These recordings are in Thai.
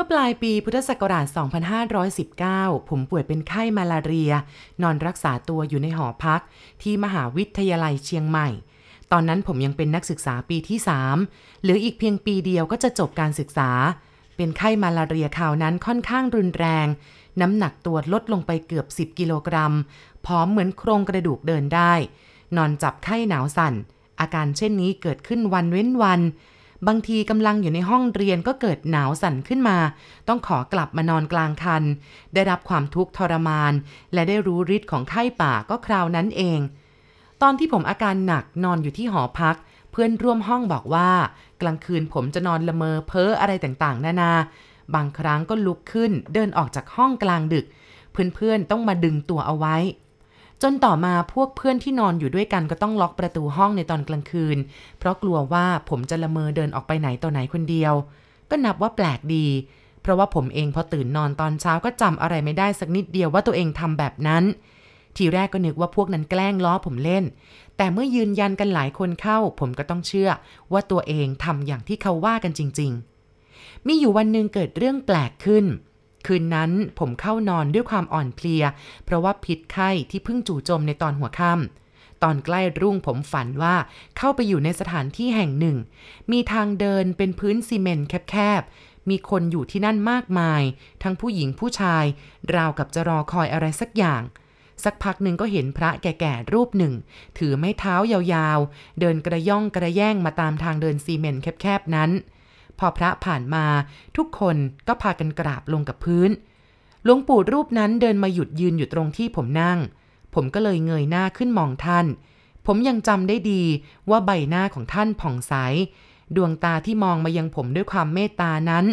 มื่อปลายปีพุทธศักราช 2519 ผมป่วยเป็นไข้มาลาเรีย นอนรักษาตัวอยู่ในหอพัก ที่มหาวิทยาลัยเชียงใหม่ ตอนนั้นผมยังเป็นนักศึกษาปีที่ 3 เหลืออีกเพียงปีเดียวก็จะจบการศึกษา เป็นไข้มาลาเรียคราวนั้นค่อนข้างรุนแรง น้ำหนักตัวลดลงไปเกือบ 10 กิโลกรัมพร้อมเหมือนโครงกระดูกเดินได้ นอนจับไข้หนาวสั่น อาการเช่นนี้เกิดขึ้นวันเว้นวัน บางทีกำลังอยู่ในห้องเรียนก็เกิดหนาวสั่นขึ้นมา ต้องขอกลับมานอนกลางคัน ได้รับความทุกข์ทรมาน และได้รู้ฤทธิ์ของไข้ป่าก็คราวนั้นเอง ตอนที่ผมอาการหนักนอนอยู่ที่หอพัก เพื่อนร่วมห้องบอกว่า กลางคืนผมจะนอนละเมอเพ้ออะไรต่างๆ นานา บางครั้งก็ลุกขึ้นเดินออกจากห้องกลางดึก เพื่อนๆต้องมาดึงตัวเอาไว้ จนต่อมาพวกเพื่อนที่นอนอยู่ด้วยกันก็ต้องล็อกประตูห้องในตอนกลางคืน เพราะกลัวว่าผมจะละเมอเดินออกไปไหนต่อไหนคนเดียว ก็นับว่าแปลกดี เพราะว่าผมเองพอตื่นนอนตอนเช้าก็จำอะไรไม่ได้สักนิดเดียวว่าตัวเองทำแบบนั้น ทีแรกก็นึกว่าพวกนั้นแกล้งล้อผมเล่น แต่เมื่อยืนยันกันหลายคนเข้า ผมก็ต้องเชื่อว่าตัวเองทำอย่างที่เขาว่ากันจริง ๆ มีอยู่วันหนึ่งเกิดเรื่องแปลกขึ้น คืนนั้นผมเข้านอนด้วยความอ่อนเพลีย เพราะว่าพิษไข้ที่เพิ่งจู่โจมในตอนหัวค่ำตอนใกล้รุ่งผมฝันว่าเข้าไปอยู่ในสถานที่แห่งหนึ่ง มีทางเดินเป็นพื้นซีเมนต์แคบๆ มีคนอยู่ที่นั่นมากมาย ทั้งผู้หญิงผู้ชาย ราวกับจะรอคอยอะไรสักอย่าง สักพักหนึ่งก็เห็นพระแก่ๆ รูปหนึ่ง ถือไม้เท้ายาวๆ เดินกระย่องกระแย่งมาตามทางเดินซีเมนต์แคบๆ นั้น พอพระผ่านมา ทุกคนก็พากันกราบลงกับพื้น หลวงปู่รูปนั้นเดินมาหยุดยืนอยู่ตรงที่ผมนั่ง ผมก็เลยเงยหน้าขึ้นมองท่าน ผมยังจำได้ดีว่าใบหน้าของท่านผ่องใส ดวงตาที่มองมายังผมด้วยความเมตตานั้น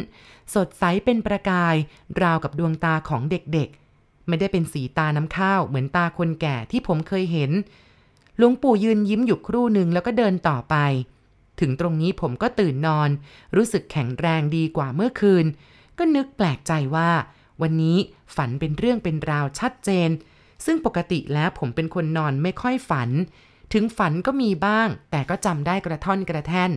สดใสเป็นประกาย ราวกับดวงตาของเด็กๆ ไม่ได้เป็นสีตาน้ำข้าวเหมือนตาคนแก่ที่ผมเคยเห็นหลวงปู่ยืนยิ้มอยู่ครู่หนึ่งแล้วก็เดินต่อไป ถึงตรงนี้ผมก็ตื่นนอน รู้สึกแข็งแรงดีกว่าเมื่อคืน ก็นึกแปลกใจว่า วันนี้ฝันเป็นเรื่องเป็นราวชัดเจน ซึ่งปกติแล้วผมเป็นคนนอนไม่ค่อยฝัน ถึงฝันก็มีบ้าง แต่ก็จำได้กระท่อนกระแท่น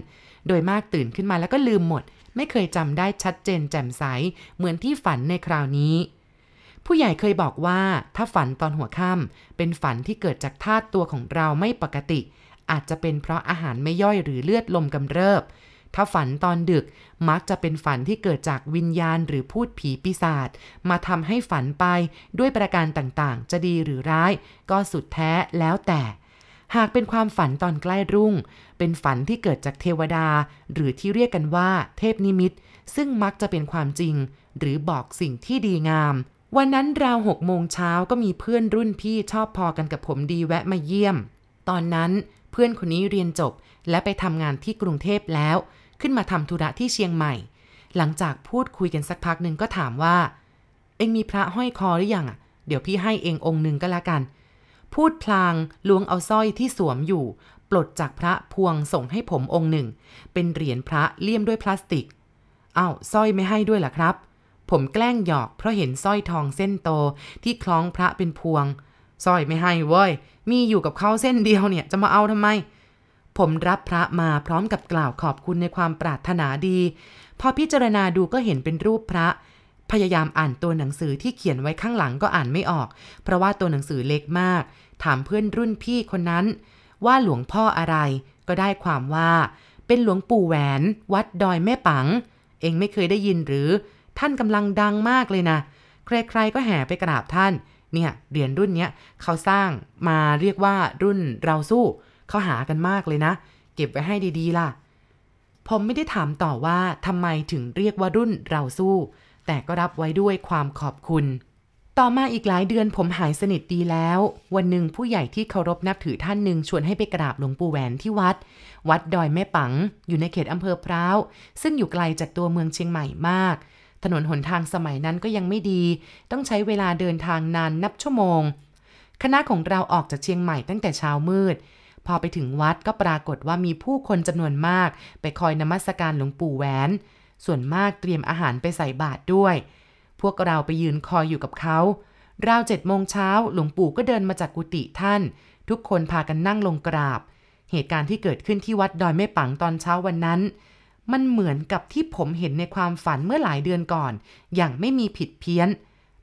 โดยมากตื่นขึ้นมาแล้วก็ลืมหมด ไม่เคยจำได้ชัดเจนแจ่มใส เหมือนที่ฝันในคราวนี้ผู้ใหญ่เคยบอกว่าถ้าฝันตอนหัวค่ำเป็นฝันที่เกิดจากธาตุตัวของเราไม่ปกติ อาจจะเป็นเพราะอาหารไม่ย่อยหรือเลือดลมกำเริบ ถ้าฝันตอนดึกมักจะเป็นฝันที่เกิดจากวิญญาณหรือพูดผีปีศาจมาทำให้ฝันไปด้วยประการต่างๆ จะดีหรือร้าย ก็สุดแท้แล้วแต่ หากเป็นความฝันตอนใกล้รุ่ง เป็นฝันที่เกิดจากเทวดา หรือที่เรียกกันว่า เทพนิมิต ซึ่งมักจะเป็นความจริง หรือบอกสิ่งที่ดีงามวันนั้นราวหกโมงเช้าก็มีเพื่อนรุ่นพี่ชอบพอกันกับผมดีแวะมาเยี่ยม ตอนนั้น พื่อนคนนี้เรียนจบ และไปทำงานที่กรุงเทพแล้ว ขึ้นมาทำธุระที่เชียงใหม่ หลังจากพูดคุยกันสักพักหนึ่งก็ถามว่า เอ็งมีพระห้อยคอหรือยังอะ เดี๋ยวพี่ให้เององค์หนึ่งก็แล้วกัน พูดพลางล้วงเอาสร้อยที่สวมอยู่ ปลดจากพระพวงส่งให้ผมองค์หนึ่ง เป็นเหรียญพระเลี่ยมด้วยพลาสติกอ้าวสร้อยไม่ให้ด้วยล่ะครับ ผมแกล้งหยอกเพราะเห็นสร้อยทองเส้นโตที่คล้องพระเป็นพวง สร้อยไม่ให้เว้ย มีอยู่กับเขาเส้นเดียวเนี่ยจะมาเอาทำไม ผมรับพระมาพร้อมกับกล่าวขอบคุณในความปรารถนาดี พอพิจารณาดูก็เห็นเป็นรูปพระ พยายามอ่านตัวหนังสือที่เขียนไว้ข้างหลังก็อ่านไม่ออก เพราะว่าตัวหนังสือเล็กมาก ถามเพื่อนรุ่นพี่คนนั้น ว่าหลวงพ่ออะไร ก็ได้ความว่า เป็นหลวงปู่แหวน วัดดอยแม่ปัง เองไม่เคยได้ยินหรือ ท่านกำลังดังมากเลยนะ ใครๆก็แห่ไปกราบท่าน เนี่ยเหรียญรุ่นเนี้ยเขาสร้างมาเรียกว่ารุ่นเราสู้เขาหากันมากเลยนะ เก็บไว้ให้ดีๆล่ะ ผมไม่ได้ถามต่อว่าทำไมถึงเรียกว่ารุ่นเราสู้ แต่ก็รับไว้ด้วยความขอบคุณ ต่อมาอีกหลายเดือนผมหายสนิทดีแล้ว วันหนึ่งผู้ใหญ่ที่เคารพนับถือท่านหนึ่งชวนให้ไปกราบหลวงปู่แหวนที่วัด วัดดอยแม่ปัง อยู่ในเขตอำเภอพร้าวซึ่งอยู่ไกลจากตัวเมืองเชียงใหม่มาก ถนนหนทางสมัยนั้นก็ยังไม่ดี ต้องใช้เวลาเดินทางนานนับชั่วโมง คณะของเราออกจากเชียงใหม่ตั้งแต่เช้ามืด พอไปถึงวัดก็ปรากฏว่ามีผู้คนจำนวนมาก ไปคอยนมัสการหลวงปู่แหวน ส่วนมากเตรียมอาหารไปใส่บาตรด้วย พวกเราไปยืนคอยอยู่กับเขาราวเจ็ดโมงเช้าหลวงปู่ก็เดินมาจากกุฏิท่าน ทุกคนพากันนั่งลงกราบ เหตุการณ์ที่เกิดขึ้นที่วัดดอยแม่ปังตอนเช้าวันนั้น มันเหมือนกับที่ผมเห็นในความฝันเมื่อหลายเดือนก่อน อย่างไม่มีผิดเพี้ยน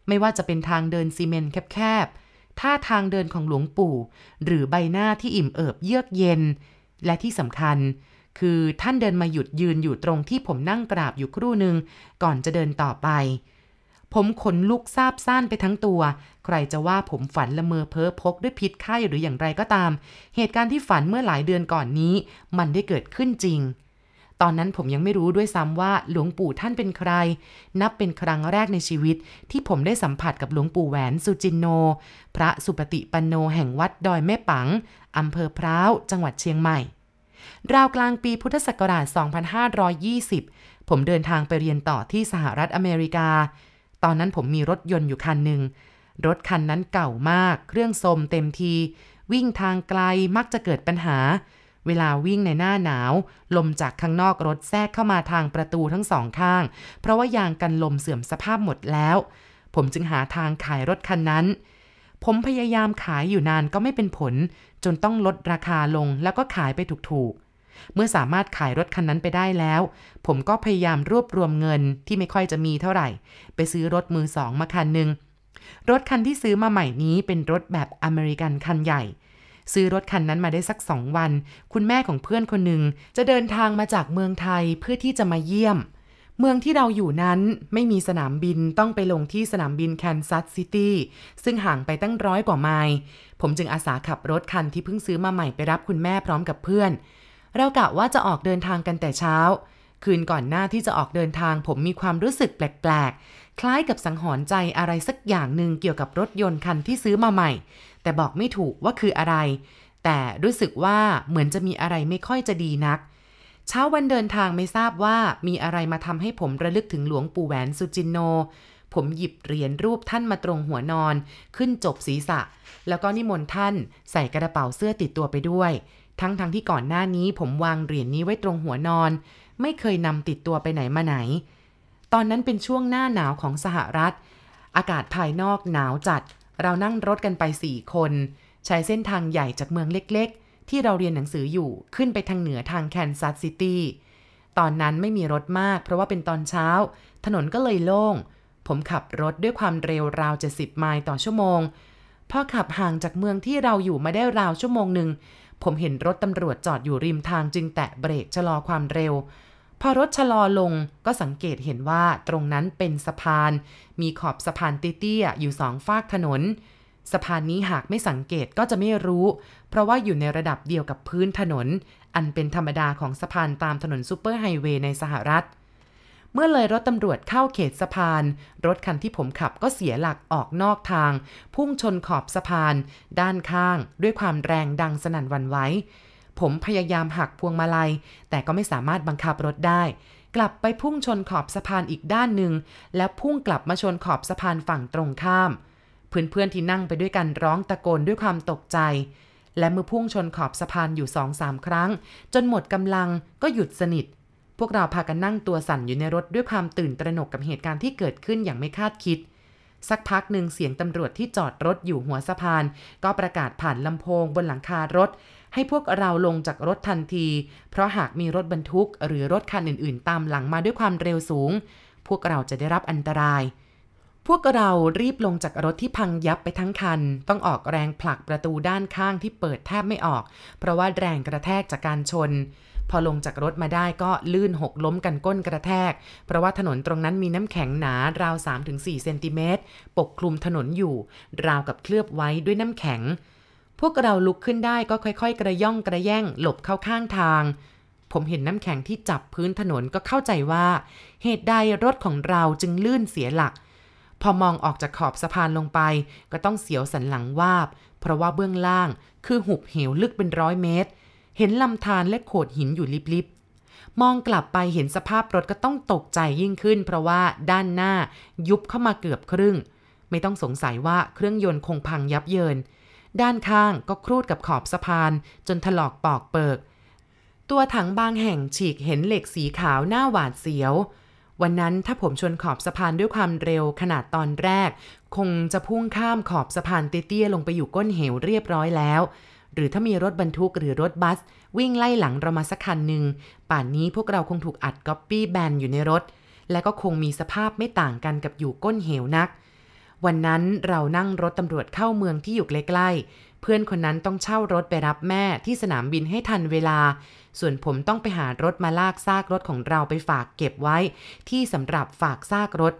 ไม่ว่าจะเป็นทางเดินซีเมนต์แคบๆท่าทางเดินของหลวงปู่ หรือใบหน้าที่อิ่มเอิบเยือกเย็น และที่สำคัญ คือท่านเดินมาหยุดยืนอยู่ตรงที่ผมนั่งกราบอยู่ครู่หนึ่งก่อนจะเดินต่อไป ผมขนลุกซาบซ่านไปทั้งตัว ใครจะว่าผมฝันละเมอเพ้อพกด้วยพิษไข้หรืออย่างไรก็ตาม เหตุการณ์ที่ฝันเมื่อหลายเดือนก่อนนี้ มันได้เกิดขึ้นจริง ตอนนั้นผมยังไม่รู้ด้วยซ้ำว่าหลวงปู่ท่านเป็นใคร นับเป็นครั้งแรกในชีวิต ที่ผมได้สัมผัสกับหลวงปู่แหวนสุจินโน พระสุปฏิปันโนแห่งวัดดอยแม่ปังอำเภอพร้าว จังหวัดเชียงใหม่ ราวกลางปีพุทธศักราช 2520 ผมเดินทางไปเรียนต่อที่สหรัฐอเมริกา ตอนนั้นผมมีรถยนต์อยู่คันหนึ่ง รถคันนั้นเก่ามาก เครื่องโทมเต็มที วิ่งทางไกลมักจะเกิดปัญหา เวลาวิ่งในหน้าหนาว ลมจากข้างนอกรถแทรกเข้ามาทางประตูทั้งสองข้าง เพราะว่ายางกันลมเสื่อมสภาพหมดแล้ว ผมจึงหาทางขายรถคันนั้น ผมพยายามขายอยู่นานก็ไม่เป็นผล จนต้องลดราคาลงแล้วก็ขายไปถูกๆ เมื่อสามารถขายรถคันนั้นไปได้แล้ว ผมก็พยายามรวบรวมเงินที่ไม่ค่อยจะมีเท่าไหร่ ไปซื้อรถมือสองมาคันหนึ่งรถคันที่ซื้อมาใหม่นี้เป็นรถแบบอเมริกันคันใหญ่ ซื้อรถคันนั้นมาได้สักสองวัน คุณแม่ของเพื่อนคนหนึ่งจะเดินทางมาจากเมืองไทยเพื่อที่จะมาเยี่ยม เมืองที่เราอยู่นั้นไม่มีสนามบินต้องไปลงที่สนามบินแคนซัสซิตี้ซึ่งห่างไปตั้งร้อยกว่าไมล์ผมจึงอาสาขับรถคันที่เพิ่งซื้อมาใหม่ไปรับคุณแม่พร้อมกับเพื่อน เรากะว่าจะออกเดินทางกันแต่เช้า คืนก่อนหน้าที่จะออกเดินทาง ผมมีความรู้สึกแปลกๆ คล้ายกับสังหรณ์ใจอะไรสักอย่างหนึ่งเกี่ยวกับรถยนต์คันที่ซื้อมาใหม่ แต่บอกไม่ถูกว่าคืออะไร แต่รู้สึกว่าเหมือนจะมีอะไรไม่ค่อยจะดีนัก เช้าวันเดินทางไม่ทราบว่ามีอะไรมาทำให้ผมระลึกถึงหลวงปู่แหวนสุจินโน ผมหยิบเหรียญรูปท่านมาตรงหัวนอน ขึ้นจบศีรษะ แล้วก็นิมนต์ท่านใส่กระเป๋าเสื้อติดตัวไปด้วย ทั้งๆที่ก่อนหน้านี้ผมวางเหรียญนี้ไว้ตรงหัวนอน ไม่เคยนำติดตัวไปไหนมาไหน ตอนนั้นเป็นช่วงหน้าหนาวของสหรัฐ อากาศภายนอกหนาวจัด เรานั่งรถกันไปสี่คน ใช้เส้นทางใหญ่จากเมืองเล็กๆ ที่เราเรียนหนังสืออยู่ขึ้นไปทางเหนือทางแคนซัสซิตี้ ตอนนั้นไม่มีรถมาก เพราะว่าเป็นตอนเช้า ถนนก็เลยโล่ง ผมขับรถด้วยความเร็วราว 70 ไมล์ต่อชั่วโมง พอขับห่างจากเมืองที่เราอยู่มาได้ราวชั่วโมงหนึ่ง ผมเห็นรถตำรวจจอดอยู่ริมทางจึงแตะเบรกชะลอความเร็ว พอรถชะลอลงก็สังเกตเห็นว่าตรงนั้นเป็นสะพาน มีขอบสะพานเตี้ยๆอยู่สองฟากถนน สะพานนี้หากไม่สังเกตก็จะไม่รู้ เพราะว่าอยู่ในระดับเดียวกับพื้นถนน อันเป็นธรรมดาของสะพานตามถนนซูเปอร์ไฮเวย์ในสหรัฐ เมื่อเลยรถตำรวจเข้าเขตสะพาน รถคันที่ผมขับก็เสียหลักออกนอกทาง พุ่งชนขอบสะพาน ด้านข้าง ด้วยความแรงดังสนั่นวันไหว ผมพยายามหักพวงมาลัย แต่ก็ไม่สามารถบังคับรถได้ กลับไปพุ่งชนขอบสะพานอีกด้านหนึ่ง แล้วพุ่งกลับมาชนขอบสะพานฝั่งตรงข้าม เพื่อนๆที่นั่งไปด้วยกันร้องตะโกนด้วยความตกใจ และเมื่อพุ่งชนขอบสะพานอยู่สองสามครั้ง จนหมดกำลังก็หยุดสนิท พวกเราพากันนั่งตัวสั่นอยู่ในรถด้วยความตื่นตระหนกกับเหตุการณ์ที่เกิดขึ้นอย่างไม่คาดคิดสักพักหนึ่งเสียงตำรวจที่จอดรถอยู่หัวสะพาน ก็ประกาศผ่านลำโพงบนหลังคารถ ให้พวกเราลงจากรถทันที เพราะหากมีรถบรรทุกหรือรถคันอื่นๆ ตามหลังมาด้วยความเร็วสูง พวกเราจะได้รับอันตราย พวกเรารีบลงจากรถที่พังยับไปทั้งคัน ต้องออกแรงผลักประตูด้านข้างที่เปิดแทบไม่ออก เพราะว่าแรงกระแทกจากการชนพอลงจากรถมาได้ก็ลื่นหกล้มกันก้นกระแทก เพราะว่าถนนตรงนั้นมีน้ำแข็งหนาราว 3-4 เซนติเมตร ปกคลุมถนนอยู่ ราวกับเคลือบไว้ด้วยน้ำแข็ง พวกเราลุกขึ้นได้ก็ค่อยๆ กระย่องกระแย่งหลบเข้าข้างทาง ผมเห็นน้ำแข็งที่จับพื้นถนนก็เข้าใจว่า เหตุใดรถของเราจึงลื่นเสียหลัก พอมองออกจากขอบสะพานลงไป ก็ต้องเสียวสันหลังวาบ เพราะว่าเบื้องล่างคือหุบเหวลึกเป็นร้อยเมตร เห็นลำธารและโขดหินอยู่ลิบๆ มองกลับไปเห็นสภาพรถก็ต้องตกใจยิ่งขึ้น เพราะว่าด้านหน้ายุบเข้ามาเกือบครึ่ง ไม่ต้องสงสัยว่าเครื่องยนต์คงพังยับเยิน ด้านข้างก็ครูดกับขอบสะพาน จนถลอกปอกเปิก ตัวถังบางแห่งฉีกเห็นเหล็กสีขาวหน้าหวาดเสียว วันนั้นถ้าผมชนขอบสะพานด้วยความเร็วขนาดตอนแรก คงจะพุ่งข้ามขอบสะพานเตี้ยๆลงไปอยู่ก้นเหวเรียบร้อยแล้ว หรือถ้ามีรถบรรทุกหรือรถบัส วิ่งไล่หลังเรามาสักคันหนึ่งป่านนี้พวกเราคงถูกอัดก๊อปปี้แบนอยู่ในรถ และก็คงมีสภาพไม่ต่างกันกับอยู่ก้นเหวนัก วันนั้นเรานั่งรถตำรวจเข้าเมืองที่อยู่ใกล้ๆ เพื่อนคนนั้นต้องเช่ารถไปรับแม่ที่สนามบินให้ทันเวลา ส่วนผมต้องไปหารถมาลากซากรถของเราไปฝากเก็บไว้ ที่สำหรับฝากซากรถ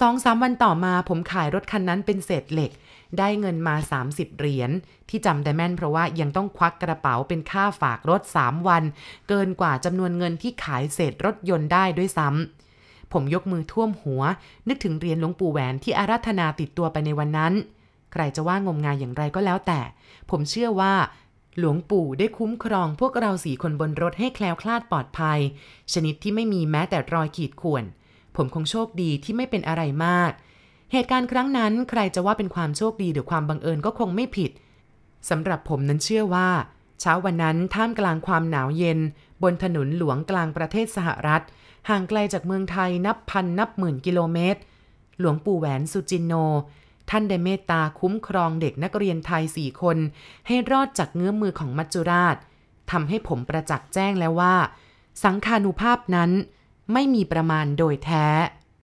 สองสามวันต่อมาผมขายรถคันนั้นเป็นเศษเหล็ก ได้เงินมา 30 เหรียญที่จำได้แม่นเพราะว่ายังต้องควักกระเป๋าเป็นค่าฝากรถ 3 วัน เกินกว่าจำนวนเงินที่ขายเศษรถยนต์ได้ด้วยซ้ำ ผมยกมือท่วมหัว นึกถึงเรียญหลวงปู่แหวนที่อาราธนาติดตัวไปในวันนั้น ใครจะว่างมงายอย่างไรก็แล้วแต่ ผมเชื่อว่าหลวงปู่ได้คุ้มครองพวกเราสี่คนบนรถให้แคล้วคลาดปลอดภัย ชนิดที่ไม่มีแม้แต่รอยขีดข่วน ผมคงโชคดีที่ไม่เป็นอะไรมาก เหตุการณ์ครั้งนั้นใครจะว่าเป็นความโชคดีหรือความบังเอิญก็คงไม่ผิดสำหรับผมนั้นเชื่อว่า เช้าวันนั้นท่ามกลางความหนาวเย็น บนถนนหลวงกลางประเทศสหรัฐ ห่างไกลจากเมืองไทยนับพันนับหมื่นกิโลเมตร หลวงปู่แหวนสุจินโน ท่านได้เมตตาคุ้มครองเด็กนักเรียนไทยสี่คน ให้รอดจากเงื้อมือของมัจจุราชทำให้ผมประจักษ์แจ้งแล้วว่า สังคานุภาพนั้นไม่มีประมาณโดยแท้